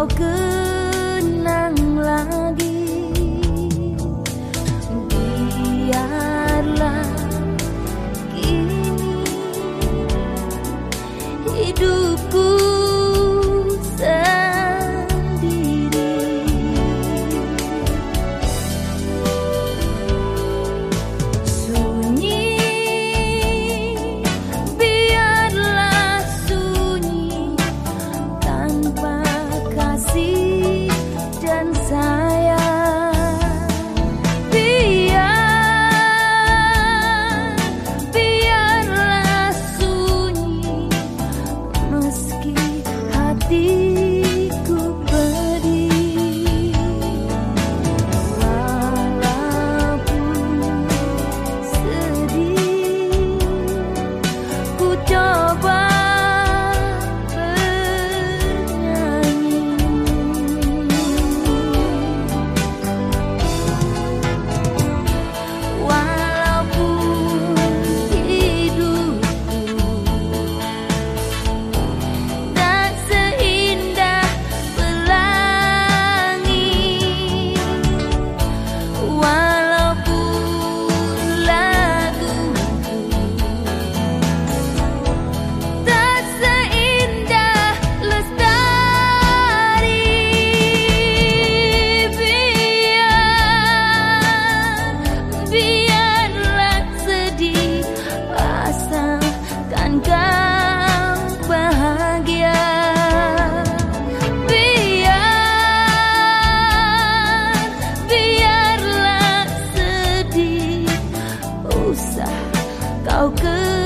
how good 在高歌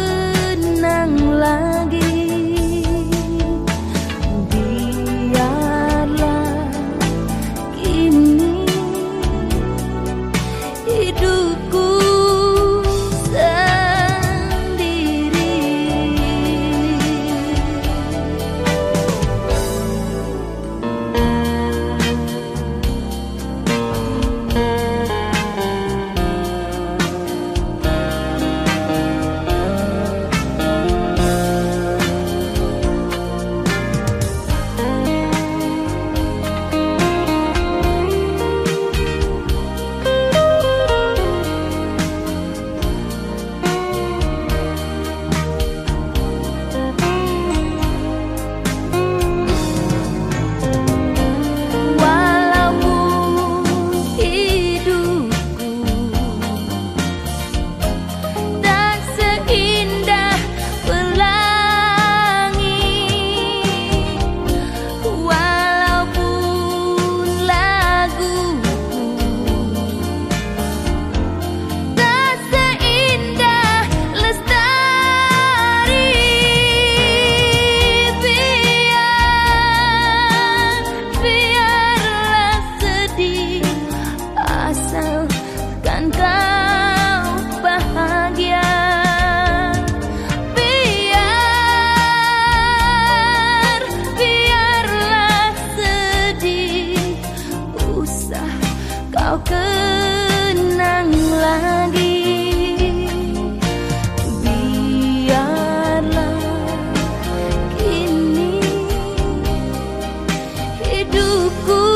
如果